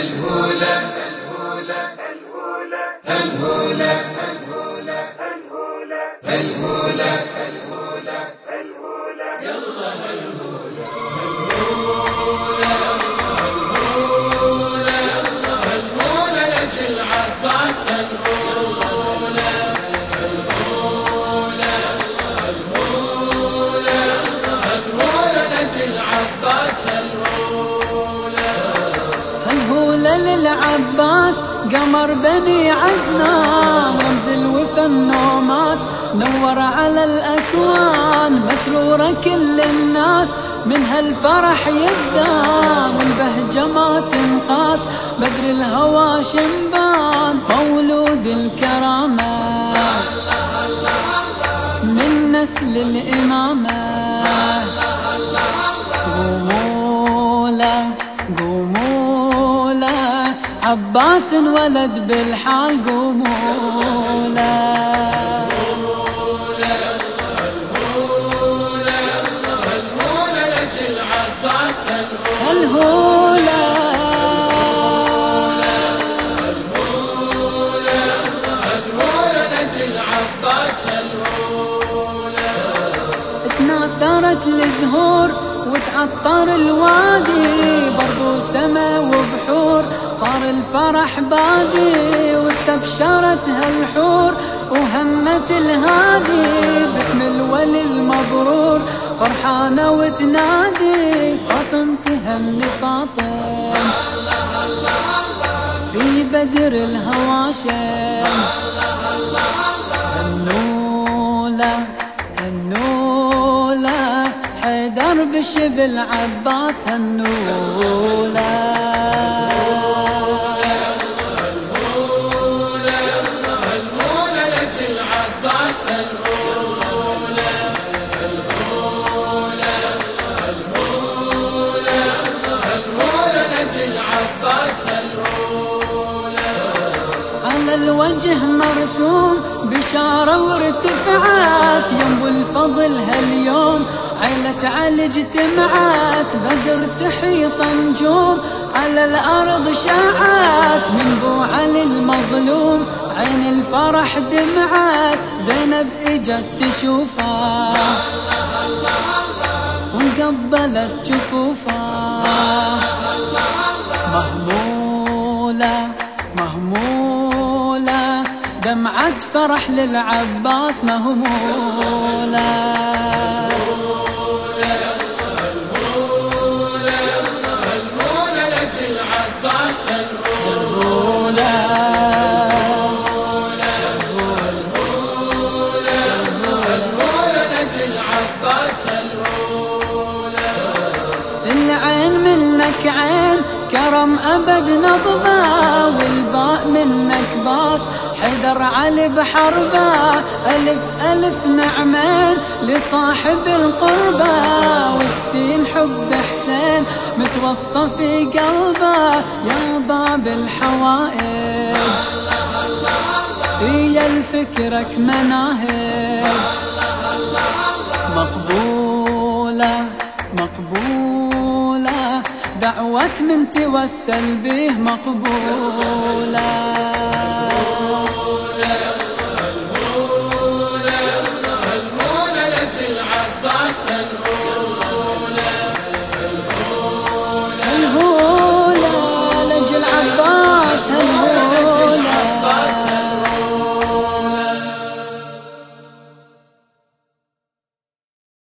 الهولة. الهولة. الهولة. يلا للعباس قمر بني عدنان رمز الوفا النوماس نور على الأكوان مسرورة كل الناس. من هالفرح يزدان والبهجة ما تنقاس. بدر الهوى شنبان مولود الكرامة. من نسل الإمامة. له عباس ولد بالحال قوموا عباس تناثرت الزهور وتعطر الوادي برضو سما وبحور. صار الفرح بادي واستبشرت هالحور وهنت الهادي. باسم الولي المبرور فرحانة وتنادي. فاطم تهني فاطم. في بدر الهواشم. هنولة هنولة حيدر بشبل عباس هنولة. الوجه مرسوم بشارة وارتفعت. ينبو الفضل هاليوم عيلة علي اجتمعت. بدر تحيط نجوم على الأرض شاعت. من بو علي المظلوم عين الفرح دمعت زينب إجت تشوفه. وقبلت جفوفه. مهمولة مهمولة دمعة فرح للعباس مهمولة. كرم أبد نضبة والباء منك باس حيدر علي بحربة ألف ألف نعمين لصاحب القربة. والسين حب حسين متوسطة في قلبه يا باب الحوائج. هي الفكرك مناهج. من توسل به مقبولة